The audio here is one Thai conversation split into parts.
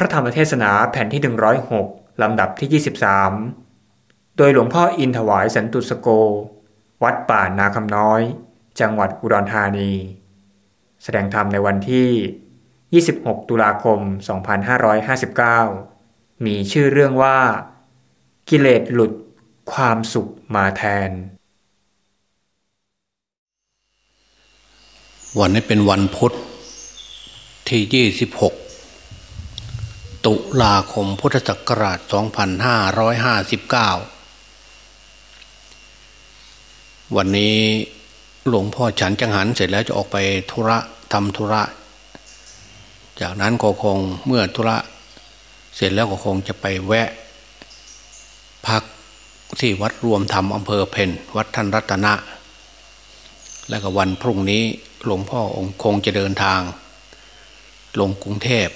พระธรรมเทศนาแผ่นที่ 106 ลำดับที่ 23 โดยหลวงพ่ออินถวายสันตุสโก วัดป่านาคำน้อย จังหวัดอุดรธานี แสดงธรรมในวันที่ 26 ตุลาคม 2559 มีชื่อเรื่องว่า กิเลสหลุดความสุขมาแทน วันนี้เป็นวันพุทธที่ 26 ตุลาคมพุทธศักราช 2559 วันนี้หลวงพ่อฉันจังหันเสร็จแล้วจะออกไปธุระทำธุระ จากนั้นก็คงเมื่อธุระเสร็จแล้วก็คงจะไปแวะ พักที่วัดรวมธรรมอำเภอเพนวัดท่านรัตนะ แล้วก็วันพรุ่งนี้หลวงพ่อองค์คงจะเดินทาง ลงกรุงเทพ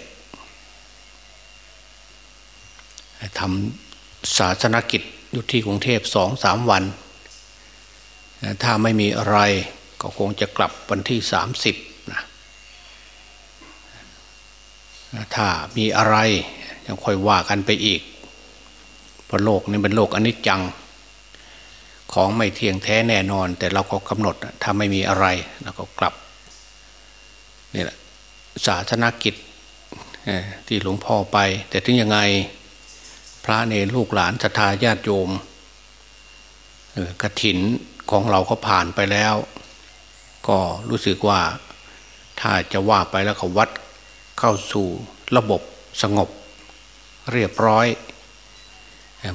ทำศาสนกิจอยู่ที่กรุงเทพสองสามวัน ถ้าไม่มีอะไรก็คงจะกลับวันที่สามสิบนะถ้ามีอะไรยังค่อยว่ากันไปอีกเพราะโลกนี้เป็นโลกอนิจจัง ของไม่เที่ยงแท้แน่นอน แต่เราก็กำหนดถ้าไม่มีอะไรเราก็กลับนี่แหละศาสนกิจที่หลวงพ่อไป แต่ถึงยังไง พระเนรลูกหลานศรัทธาญาติโยมกระถินของเราก็ผ่านไปแล้ว ก็รู้สึกว่าถ้าจะว่าไปแล้วเขาวัดเข้าสู่ระบบสงบ เรียบร้อย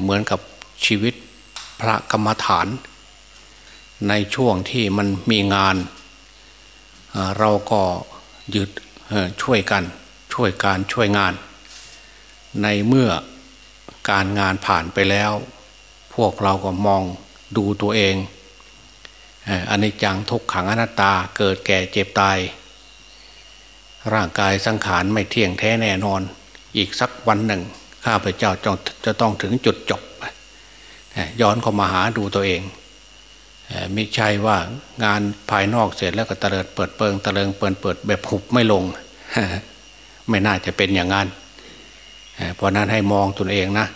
เหมือนกับชีวิตพระกรรมฐาน ในช่วงที่มันมีงาน เราก็ยึดช่วยกันช่วยการช่วยงาน ในเมื่อ การงานผ่านไปแล้ว พวกเราก็มองดูตัวเองอันนี้จังทุกขังอนัตตาเกิดแก่เจ็บตาย ร่างกายสังขารไม่เที่ยงแท้แน่นอน อีกสักวันหนึ่ง ข้าพเจ้าจะต้องถึงจุดจบ ย้อนเข้ามาหาดูตัวเองไม่ใช่ว่างานภายนอกเสร็จแล้วก็เตลิดเปิดเปิงเตลิงเปิดเปิดแบบหุบไม่ลง ไม่น่าจะเป็นอย่างนั้น เพราะนั้นให้มองตนเองนะ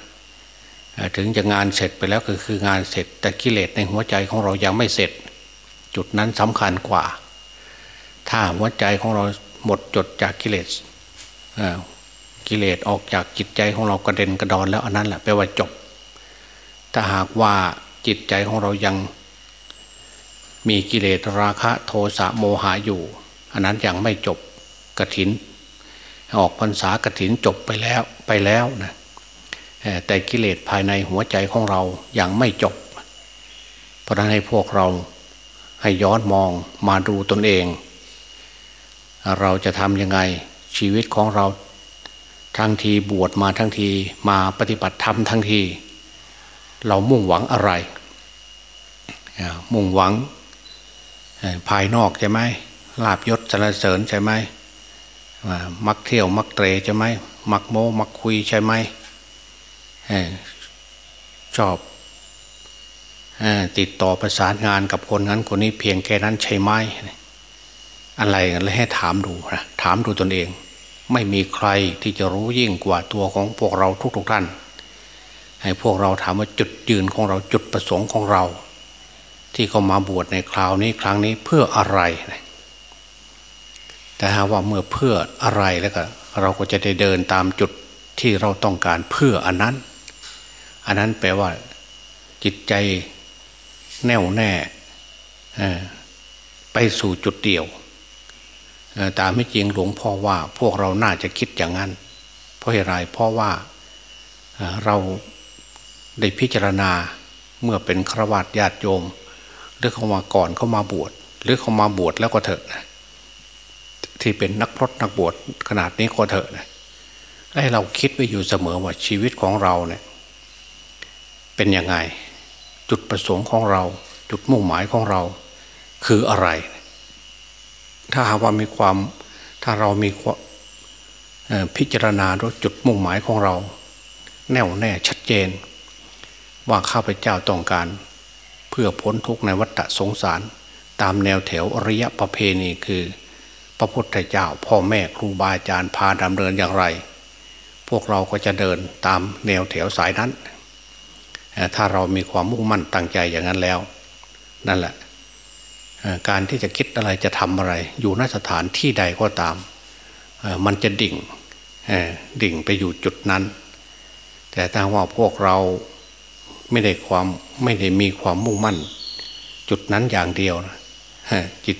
ถึงจะงานเสร็จไปแล้วก็คืองานเสร็จ แต่กิเลสในหัวใจของเรายังไม่เสร็จ จุดนั้นสำคัญกว่า ถ้าหัวใจของเราหมดจดจากกิเลสกิเลสออกจากจิตใจของเรากระเด็นกระดอนแล้วอันนั้นแหละแปลว่าจบ ถ้าหากว่าจิตใจของเรายังมีกิเลสราคะโทสะโมหะอยู่ อันนั้นยังไม่จบกระถิน ออกพรรษากถินจบไปแล้ว ไปแล้วนะแต่กิเลสภายในหัวใจของเรายัางไม่จบ เพราะนั้นให้พวกเราให้ย้อนมองมาดูตนเอง เราจะทำยังไงชีวิตของเรา ทั้งทีบวชมาทั้งทีมาปฏิบัติธรรมทั้งที เรามุ่งหวังอะไร มุ่งหวังภายนอกใช่ไหมลาบยศสรรเสริญใช่ไหม มักเที่ยวมักเตรใช่ไหมมักโมมักคุยใช่ไหมชอบติดต่อประสานงานกับคนนั้นคนนี้เพียงแค่นั้นใช่ไหมอะไรกันเลยให้ถามดูนะถามดูตนเอง ไม่มีใครที่จะรู้ยิ่งกว่าตัวของพวกเราทุกๆท่าน ให้พวกเราถามว่าจุดยืนของเราจุดประสงค์ของเรา ที่เขามาบวชในคราวนี้ครั้งนี้เพื่ออะไรนะ แต่หาว่าเมื่อเพื่ออะไรแล้วก็เราก็จะได้เดินตามจุดที่เราต้องการเพื่ออันนั้น อันนั้นแปลว่า จิตใจแน่วแน่ไปสู่จุดเดียวตามไม่จริงหลวงพ่อว่าพวกเราน่าจะคิดอย่างนั้น เพราะอะไรเพราะว่าเราได้พิจารณาเมื่อเป็นครวญญาติโยม หรือเขามาก่อนเขามาบวชหรือเขามาบวชแล้วก็เถอะนะ ที่เป็นนักพรตนักบวชขนาดนี้ก็เถอะนะให้เราคิดไว้อยู่เสมอว่าชีวิตของเราเนี่ย เป็นยังไง จุดประสงค์ของเรา จุดมุ่งหมายของเรา คืออะไร ถ้าหากว่ามีความถ้าเรามีพิจารณาด้วยจุดมุ่งหมายของเรา แน่วแน่ชัดเจน ว่าข้าพเจ้าต้องการ เพื่อพ้นทุกข์ในวัฏสงสาร ตามแนวแถวอริยประเพณีคือ พระพุทธเจ้า พ่อแม่ครูบาอาจารย์พาดำเนินอย่างไร พวกเราก็จะเดินตามแนวแถวสายนั้น ถ้าเรามีความมุ่งมั่นตั้งใจอย่างนั้นแล้ว นั่นแหละ การที่จะคิดอะไรจะทำอะไร อยู่นสถานที่ใดก็ตาม มันจะดิ่งดิ่งไปอยู่จุดนั้น แต่ถ้าว่าพวกเราไม่ได้ความไม่ได้มีความมุ่งมั่น จุดนั้นอย่างเดียวนะจิต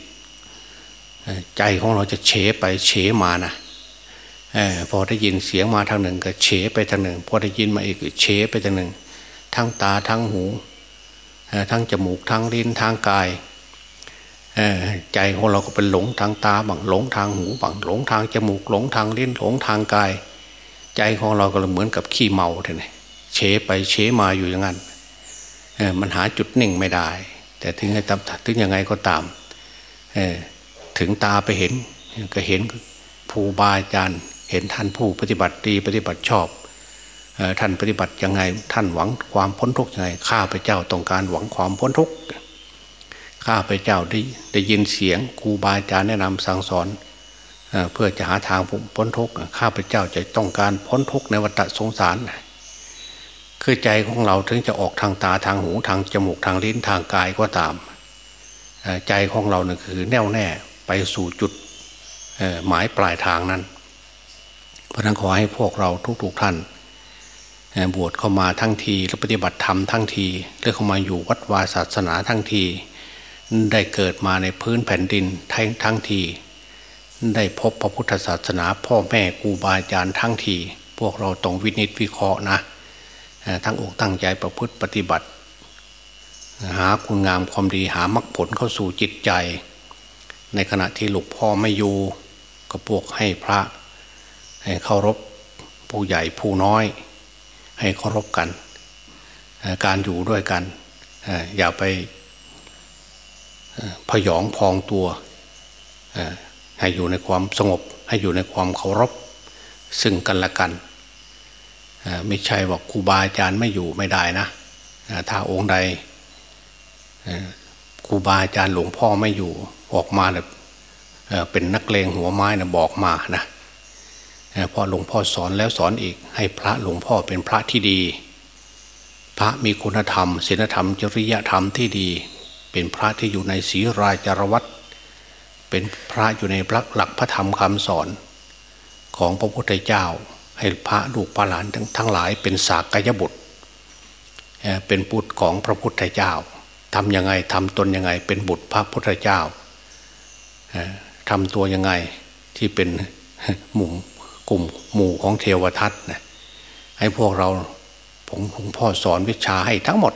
ใจของเราจะเฉไปเฉมานะอพอได้ยินเสียงมาทางหนึ่งก็เฉไปทางหนึ่ง พอได้ยินมาอีกก็เฉไปทางหนึ่ง ทั้งตาทั้งหูทั้งจมูกทั้งลิ้นทั้งกายใจของเราก็เป็นหลงทางตาบังหลงทางหูบังหลงทางจมูกหลงทางลิ้นหลงทางกาย ใจของเราก็เหมือนกับขี้เมาเท่านี้เฉไปเฉมาอยู่อย่างนั้นมันหาจุดหนึ่งไม่ได้ แต่ถึงให้ถึงยังไงก็ตาม ถึงตาไปเห็น ก็เห็นภูบาอาจารย์ เห็นท่านผู้ปฏิบัติดีปฏิบัติชอบท่านปฏิบัติยังไง ท่านหวังความพ้นทุกข์ยังไงข้าพเจ้าต้องการหวังความพ้นทุกข์ข้าพเจ้าได้ได้ยินเสียงครูบาอาจารย์แนะนำสั่งสอนเพื่อจะหาทางพ้นทุกข์ข้าพเจ้าจะต้องการพ้นทุกข์ในวัฏสงสารคือใจของเราถึงจะออกทางตาทางหูทางจมูกทางลิ้นทางกายก็ตาม ใจของเราเนี่ยคือแน่วแน่ ไปสู่จุดหมายปลายทางนั้น เพราะนั้นขอให้พวกเราทุกๆท่านบวชเข้ามาทั้งทีและปฏิบัติธรรมทั้งทีหรือเข้ามาอยู่วัดวาศาสนาทั้งที ได้เกิดมาในพื้นแผ่นดินทั้งทั้งที ได้พบพระพุทธศาสนา พ่อแม่ครูบาอาจารย์ทั้งที พวกเราต้องวินิจวิเคราะห์นะทั้งอกตั้งใจประพฤติปฏิบัติ หาคุณงามความดีหามรรคผลเข้าสู่จิตใจ ในขณะที่หลวงพ่อไม่อยู่ก็พวกให้พระ ให้เคารพผู้ใหญ่ผู้น้อย ให้เคารพกัน การอยู่ด้วยกัน อย่าไปพยองพองตัว ให้อยู่ในความสงบ ให้อยู่ในความเคารพ ซึ่งกันและกัน ไม่ใช่ว่าครูบาอาจารย์ไม่อยู่ไม่ได้นะ ถ้าองค์ใดครูบาอาจารย์หลวงพ่อไม่อยู่ ออกมาแบบเป็นนักเลงหัวไม้นะบอกมานะพอหลวงพ่อสอนแล้วสอนอีก ให้พระหลวงพ่อเป็นพระที่ดี พระมีคุณธรรมศีลธรรม จริยธรรมที่ดี เป็นพระที่อยู่ในศีรายจารวัตเป็นพระอยู่ในพระหลักพระธรรมคำสอนของพระพุทธเจ้า ให้พระลูกพระหลานทั้งทั้งหลายเป็นสากยบุตร เป็นบุตรของพระพุทธเจ้าทำยังไงทำตนยังไงเป็นบุตรพระพุทธเจ้า ทำตัวยังไงที่เป็นหมู่กลุ่มหมู่ของเทวทัตนะให้พวกเราผมหลวงพ่อสอนวิชาให้ทั้งหมด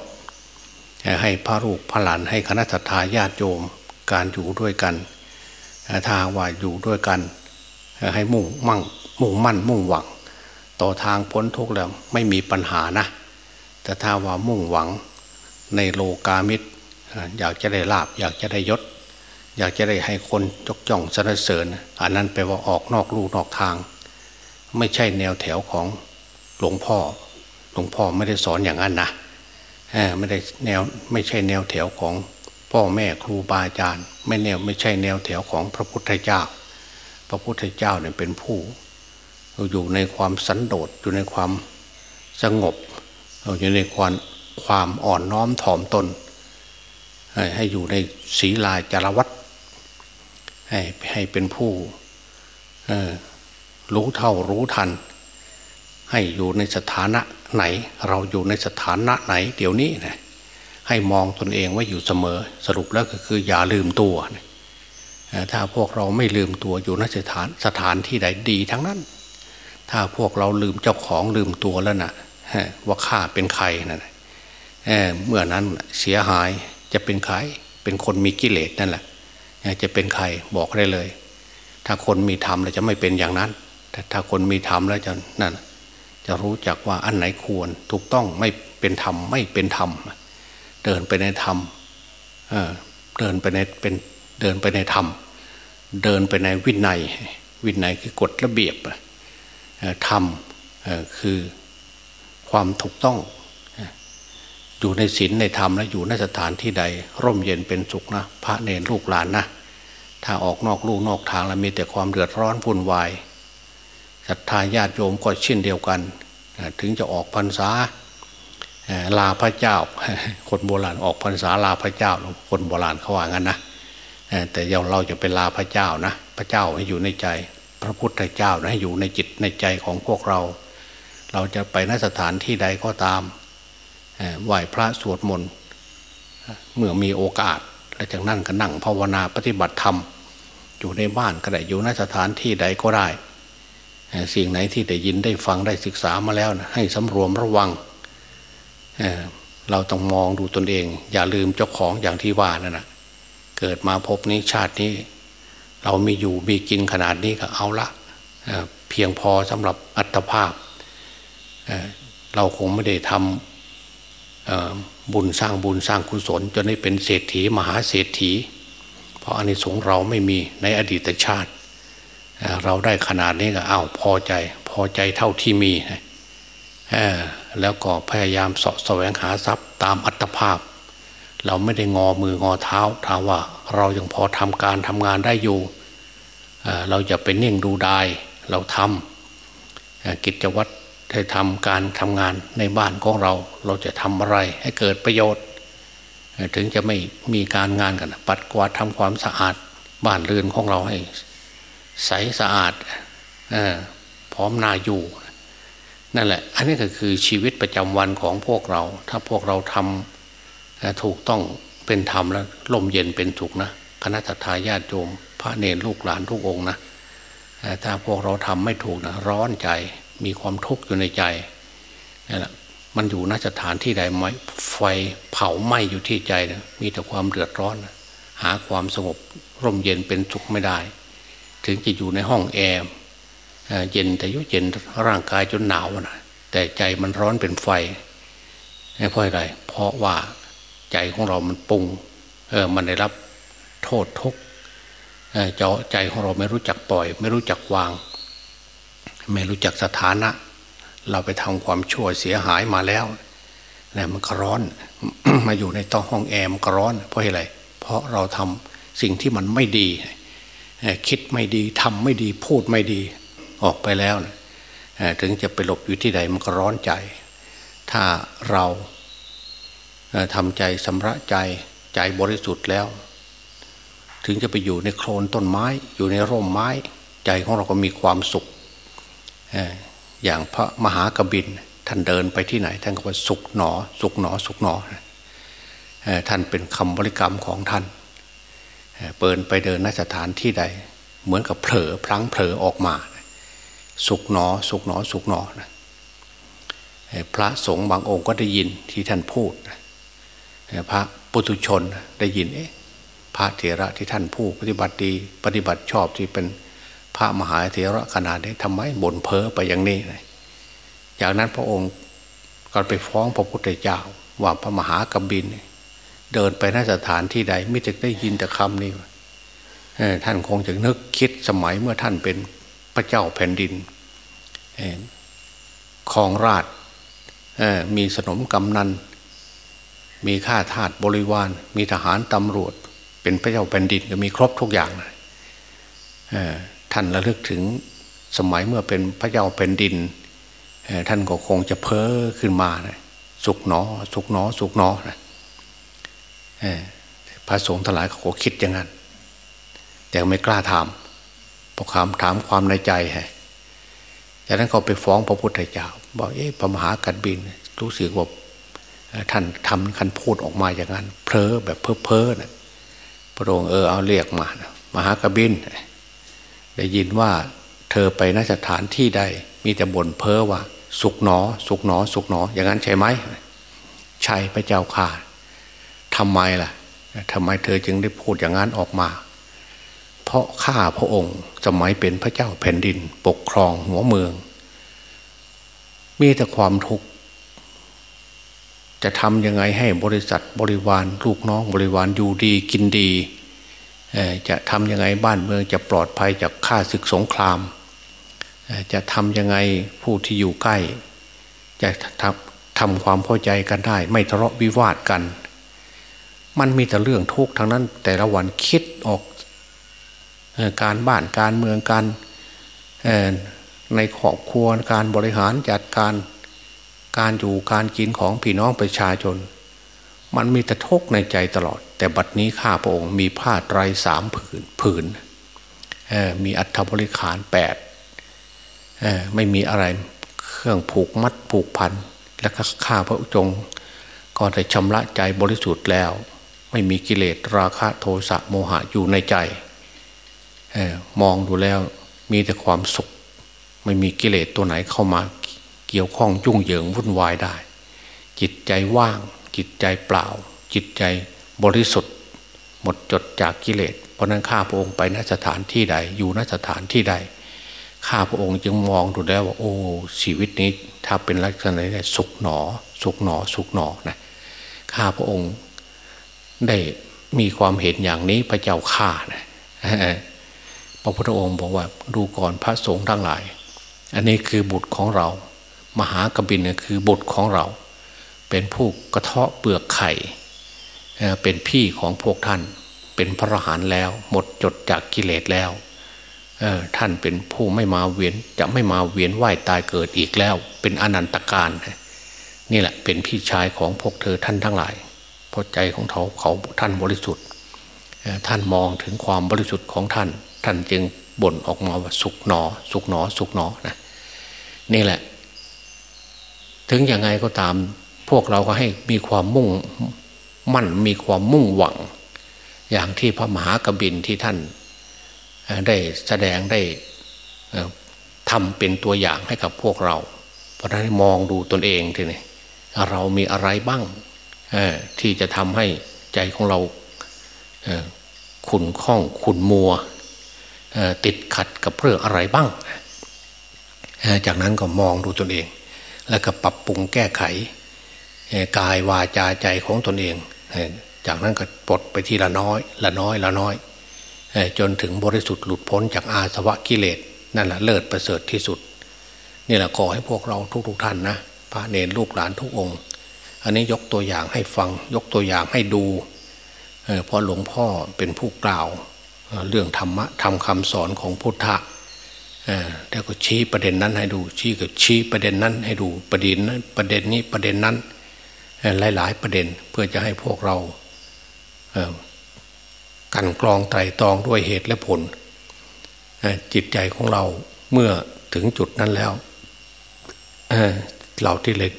ให้พระลูกพระหลานให้คณะทาญาติโยมการอยู่ด้วยกันถ้าว่าอยู่ด้วยกัน ให้มุ่งมั่งมุ่งมั่นมุ่งหวัง ต่อทางพ้นทุกข์แล้วไม่มีปัญหานะ แต่ถ้าว่ามุ่งหวังในโลกามิตรอยากจะได้ลาบอยากจะได้ยศ อยากจะได้ให้คนจกจ่องสรรเสริญ อันนั้นแปลว่าออกนอกลู่นอกทาง ไม่ใช่แนวแถวของหลวงพ่อ หลวงพ่อไม่ได้สอนอย่างนั้นนะไม่ได้แนวไม่ใช่แนวแถวของพ่อแม่ครูบาอาจารย์ ไม่แนวไม่ใช่แนวแถวของพระพุทธเจ้า พระพุทธเจ้าเนี่ยเป็นผู้ อยู่ในความสันโดษอยู่ในความสงบอยู่ในความความอ่อนน้อมถ่อมตนให้อยู่ในศีลาจารวัต ให้ให้เป็นผู้รู้เท่ารู้ทัน ให้อยู่ในสถานะไหน เราอยู่ในสถานะไหน เดี๋ยวนี้นะให้มองตนเองว่าอยู่เสมอ สรุปแล้วก็คืออย่าลืมตัวถ้าพวกเราไม่ลืมตัวอยู่ในสถานสถานที่ใดดีทั้งนั้น ถ้าพวกเราลืมเจ้าของลืมตัวแล้วนะ่ะว่าข้าเป็นใครนะ่ะเมื่อนั้นเสียหายจะเป็นใครเป็นคนมีกิเลสนั่นแหละ จะเป็นใครบอกได้เลย ถ้าคนมีธรรมแล้วจะไม่เป็นอย่างนั้น แต่ถ้าคนมีธรรมแล้วจะนั่นจะรู้จักว่าอันไหนควรถูกต้องไม่เป็นธรรมไม่เป็นธรรมเดินไปในธรรมเดินไปในเป็นเดินไปในธรรม เดินไปในวินัย วินัยคือกฎระเบียบธรรมคือความถูกต้อง อยู่ในศีลในธรรมและอยู่ในสถานที่ใด ร่มเย็นเป็นสุขนะ พระเนรลูกหลานนะ ถ้าออกนอกลูกนอกทางแล้วมีแต่ความเดือดร้อนวุ่นวายศรัทธาญาติโยมก็เช่นเดียวกัน ถึงจะออกพรรษาลาพระเจ้า คนโบราณออกพรรษาลาพระเจ้า คนโบราณเขาว่างั้นนะแต่เราเราจะเป็นลาพระเจ้านะ พระเจ้าให้อยู่ในใจ พระพุทธเจ้านะให้อยู่ในจิตในใจของพวกเรา เราจะไปนสถานที่ใดก็ตาม ไหว้พระสวดมนต์เมื่อมีโอกาส และจากนั้นก็นั่งภาวนาปฏิบัติธรรม อยู่ในบ้านก็ได้อยู่ในสถานที่ใดก็ได้สิ่งไหนที่ได้ยินได้ฟังได้ศึกษามาแล้วนะให้สำรวมระวังเเราต้องมองดูตนเอง อย่าลืมเจ้าของอย่างที่ว่านั่นนะเกิดมาพบนี้ชาตินี้ เรามีอยู่มีกินขนาดนี้ก็เอาละเเพียงพอสำหรับอัตภาพเเราคงไม่ได้ทำ บุญสร้างบุญสร้างกุศลจนได้เป็นเศรษฐีมหาเศรษฐี เพราะอันนี้สงเราไม่มีในอดีตชาติ เราได้ขนาดนี้ก็อ้าวพอใจพอใจเท่าที่มีแล้วก็พยายามสาะแสวงหาทรัพย์ตามอัตภาพ เราไม่ได้งอมืองอเท้าถามว่าเรายังพอทำการทำงานได้อยู่ เราจะไปนิ่งดูได้เราทำกิจวัตร ให้ทำการทำงานในบ้านของเรา เราจะทำอะไรให้เกิดประโยชน์ ถึงจะไม่มีการงานกัน ปัดกวาดทำความสะอาดบ้านเรือนของเราให้ใสสะอาดพร้อมนาอยู่ นั่นแหละ อันนี้ก็คือชีวิตประจำวันของพวกเรา ถ้าพวกเราทำถูกต้องเป็นธรรมแล้วลมเย็นเป็นถูกนะคณะทาญาติโยมพระเนรลูกหลานทุกองนะถ้าพวกเราทำไม่ถูกนะร้อนใจ มีความทุกข์อยู่ในใจนั่นแหละมันอยู่น่าจะฐานที่ใดไหมไฟเผาไหม้อยู่ที่ใจนะมีแต่ความเดือดร้อน หาความสงบร่มเย็นเป็นสุขไม่ได้ ถึงจะอยู่ในห้องแอร์เย็นแต่ยุเย็นร่างกายจนหนาวนะแต่ใจมันร้อนเป็นไฟเพราะอะไรเพราะว่าใจของเรามันปุงเออมันได้รับโทษทุกเจ้าใจของเราไม่รู้จักปล่อย ไม่รู้จักวาง ไม่รู้จักสถานะ เราไปทำความชั่วเสียหายมาแล้วเนี่ยมันก็ร้อน มาอยู่ในต้องห้องแอร์มันก็ร้อน เพราะอะไร เพราะเราทำสิ่งที่มันไม่ดี คิดไม่ดีทำไม่ดีพูดไม่ดีออกไปแล้วนะถึงจะไปหลบอยู่ที่ใดมันก็ร้อนใจ ถ้าเราทำใจสำระใจใจบริสุทธิ์แล้ว ถึงจะไปอยู่ในโคลนต้นไม้ อยู่ในร่มไม้ ใจของเราก็มีความสุข อย่างพระมหากบินท่านเดินไปที่ไหน ท่านก็ว่าสุขหนอ สุขหนอ สุขหนอท่านเป็นคำบริกรรมของท่านเปิดไปเดินนสถานที่ใด เหมือนกับเผลอพลั้งเผลอออกมา สุกหนอ สุกหนอ สุกหนอนะพระสงฆ์บางองค์ก็ได้ยินที่ท่านพูด พระปุถุชนได้ยินเอ๊ะพระเถระที่ท่านพูดปฏิบัติดี ปฏิบัติชอบที่เป็น พระมหาเถระขนาดนี้ทำไมบ่นเพ้อไปอย่างนี้เลยจากนั้นพระองค์ก็ไปฟ้องพระพุทธเจ้าว่าพระมหากบินเดินไปนสถานที่ใดไม่จะได้ยินแต่คำนี้ท่านคงจะนึกคิดสมัยเมื่อท่านเป็นพระเจ้าแผ่นดินของราชมีสนมกำนัน มีข้าทาสบริวาร มีทหารตำรวจ เป็นพระเจ้าแผ่นดินก็มีครบทุกอย่าง ท่านระลึกถึงสมัยเมื่อเป็นพระเจ้าแผ่นดิน ท่านก็คงจะเพ้อขึ้นมานะสุกหนอ สุกหนอ สุกหนอนะพระสงฆ์ทั้งหลายเขาคิดอย่างนั้น แต่ไม่กล้าถามพอคำถามความในใจฮะจากนั้นเขาไปฟ้องพระพุทธเจ้า บอกเอ๊ะพระมหากัดบินรู้สึกว่าท่านทำคันพูดออกมาอย่างนั้น เพลอแบบเพ้อเพ้อนะพระองค์เออเอาเรียกมานะมหากบิน ได้ยินว่าเธอไปนสถานที่ใด มีแต่บ่นเพ้อว่า สุกหนอ สุกหนอ สุกหนอ อย่างนั้นใช่ไหมใช่พระเจ้าข่าทำไมล่ะทำไมเธอจึงได้พูดอย่างนั้นออกมา เพราะข้าพระองค์สมัยเป็นพระเจ้าแผ่นดิน ปกครองหัวเมือง มีแต่ความทุกข์จะทำยังไงให้บริษัทบริวารลูกน้องบริวารอยู่ดีกินดี จะทำยังไงบ้านเมืองจะปลอดภัยจากข้าศึกสงคราม จะทำยังไงผู้ที่อยู่ใกล้ จะทำทำความเข้าใจกันได้ ไม่ทะเลาะวิวาทกัน มันมีแต่เรื่องทุกข์ทั้งนั้น แต่ละวันคิดออกการบ้านการเมืองการในครอบครัวการบริหารจัดการการอยู่การกินของพี่น้องประชาชน มันมีแต่ทุกข์ในใจตลอด แต่บัดนี้ข้าพระองค์มีผ้าไตรสามผืนผืนมีอัฐบริขารแปดไม่มีอะไรเครื่องผูกมัดผูกพัน และข้าพระจงค์ก็ได้ชำระใจบริสุทธิ์แล้ว ไม่มีกิเลสราคะโทสะโมหะอยู่ในใจมองดูแล้วมีแต่ความสุข ไม่มีกิเลสตัวไหนเข้ามาเกี่ยวข้องยุ่งเหยิงวุ่นวายได้ จิตใจว่าง จิตใจเปล่า จิตใจบริสุทธิ์ หมดจดจากกิเลสเพราะนั้นข้าพระองค์ไปนสถานที่ใด อยู่นสถานที่ใด ข้าพระองค์จึงมองดูแล้วว่าโอ้ชีวิตนี้ถ้าเป็นลักษณะนี้สุขหนอ สุขหนอ สุขหนอนะข้าพระองค์ได้มีความเห็นอย่างนี้พระเจ้าข้านะพระพุทธองค์บอกว่าดูก่อนพระสงฆ์ทั้งหลาย อันนี้คือบุตรของเรา มหากบินเนี่ยคือบุตรของเรา เป็นผู้กระเทาะเปลือกไข่เป็นพี่ของพวกท่าน เป็นพระอรหันต์แล้ว หมดจดจากกิเลสแล้วท่านเป็นผู้ไม่มาเวียนจะไม่มาเวียนว่ายตายเกิดอีกแล้ว เป็นอนันตการนี่แหละเป็นพี่ชายของพวกเธอท่านทั้งหลายเพราะใจของเขาเขาท่านบริสุทธิ์ท่านมองถึงความบริสุทธิ์ของท่าน ท่านจึงบ่นออกมาว่าสุกหนอ สุกหนอ สุกหนอนะนี่แหละ ถึงยังไงก็ตาม พวกเราก็ให้มีความมุ่งมั่นมีความมุ่งหวัง อย่างที่พระมหากบินที่ท่านได้แสดงได้ทำเป็นตัวอย่างให้กับพวกเรา เพราะนั้นมองดูตนเองทีนี้เรามีอะไรบ้างที่จะทำให้ใจของเราขุนข้องขุนมัวติดขัดกับเรื่องอะไรบ้าง จากนั้นก็มองดูตนเอง แล้วก็ปรับปรุงแก้ไข กายวาจาใจของตนเอง จากนั้นก็ปลดไปทีละน้อย ละน้อยละน้อย จนถึงบริสุทธิ์หลุดพ้นจากอาสวะกิเลสนั่นแหละเลิศประเสริฐที่สุดนี่แหละขอให้พวกเราทุกๆทท่านนะพระเนรลูกหลานทุกองค์ อันนี้ยกตัวอย่างให้ฟัง ยกตัวอย่างให้ดูเพราะหลวงพ่อเป็นผู้กล่าว เรื่องธรรมะทำคำสอนของพุทธะแล้วก็ชี้ประเด็นนั้นให้ดู ชี้กับชี้ประเด็นนั้นให้ดูประเด็นนั้นประเด็นนี้ประเด็นนั้น หลาย ๆ ประเด็นเพื่อจะให้พวกเรากันกรองไตรตรองด้วยเหตุและผล จิตใจของเราเมื่อถึงจุดนั้นแล้วเราที่เลย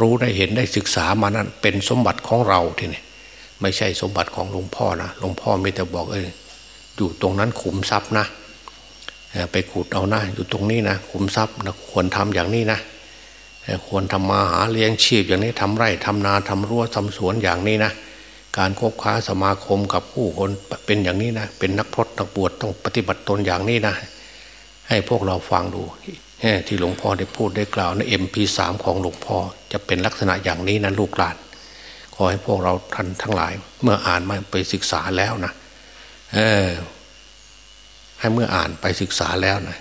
รู้ได้เห็นได้ศึกษามานั้น เป็นสมบัติของเราทีนี้ไม่ใช่สมบัติของหลวงพ่อนะหลวงพ่อไม่แต่บอกเอออยู่ตรงนั้นขุมทรัพย์นะไปขุดเอาหน้าอยู่ตรงนี้นะขุมทรัพย์นะควรทำอย่างนี้นะ ควรทำมาหาเลี้ยงชีพอย่างนี้ทำไร่ทำนาทำรั้วทำสวนอย่างนี้นะ การคบค้าสมาคมกับผู้คนเป็นอย่างนี้นะ เป็นนักพรตนักบวชต้องปฏิบัติตนอย่างนี้นะ ให้พวกเราฟังดูที่หลวงพ่อได้พูดได้กล่าวในเอ็มพีสามของหลวงพ่อจะเป็นลักษณะอย่างนี้นะลูกหลาน ขอให้พวกเราท่านทั้งหลาย เมื่ออ่านมาไปศึกษาแล้วนะเออให้เมื่ออ่านไปศึกษาแล้วนะ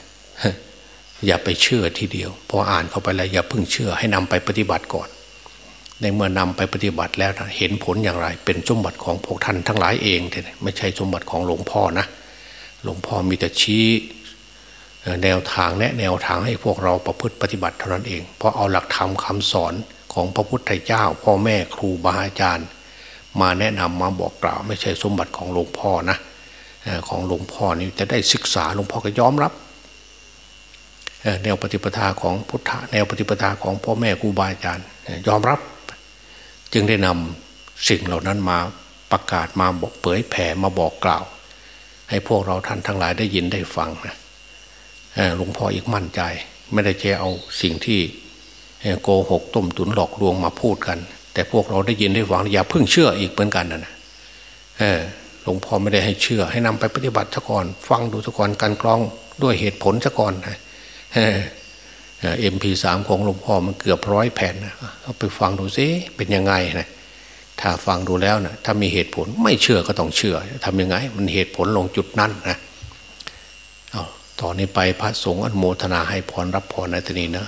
อย่าไปเชื่อทีเดียว พออ่านเข้าไปแล้วอย่าเพิ่งเชื่อให้นำไปปฏิบัติก่อน ในเมื่อนำไปปฏิบัติแล้วนะเห็นผลอย่างไร เป็นสมบัติของพวกท่านทั้งหลายเองไม่ใช่สมบัติของหลวงพ่อนะ หลวงพ่อมีแต่ชี้แนวทางแนะแนวทางให้พวกเราประพฤติปฏิบัติเท่านั้นเอง เพราะเอาหลักธรรมคาสอนของพระพุทธเจ้า พ่อแม่ครูบาอาจารย์ มาแนะนำมาบอกกล่าว ไม่ใช่สมบัติของหลวงพ่อนะของหลวงพ่อนี่จะได้ศึกษาหลวงพ่อก็ยอมรับ แนวปฏิปทาของพุทธะแนวปฏิปทาของพ่อแม่ครูบาอาจารย์ยอมรับจึงได้นำสิ่งเหล่านั้นมาประกาศมาบอกเผยแผ่มาบอกกล่าว ให้พวกเราท่านทั้งหลายได้ยินได้ฟังนะหลวงพ่ออีกมั่นใจ ไม่ได้จะเอาสิ่งที่โกหกต้มตุนหลอกลวงมาพูดกัน แต่พวกเราได้ยินได้ฟังอย่าเพิ่งเชื่ออีกเหมือนกันนะหลวงพ่อไม่ได้ให้เชื่อ ให้นำไปปฏิบัติซะก่อน ฟังดูซะก่อนการกรองด้วยเหตุผลซะก่อน เอ็มพีสามของหลวงพ่อมันเกือบร้อยแผ่นนะเอาไปฟังดูซิเป็นยังไงนะถ้าฟังดูแล้วนะถ้ามีเหตุผลไม่เชื่อก็ต้องเชื่อทำยังไง มันเหตุผลลงจุดนั้นนะต่อนนี้ไปพระสงฆ์อนโมทนาให้พรรับพรในตนีนะ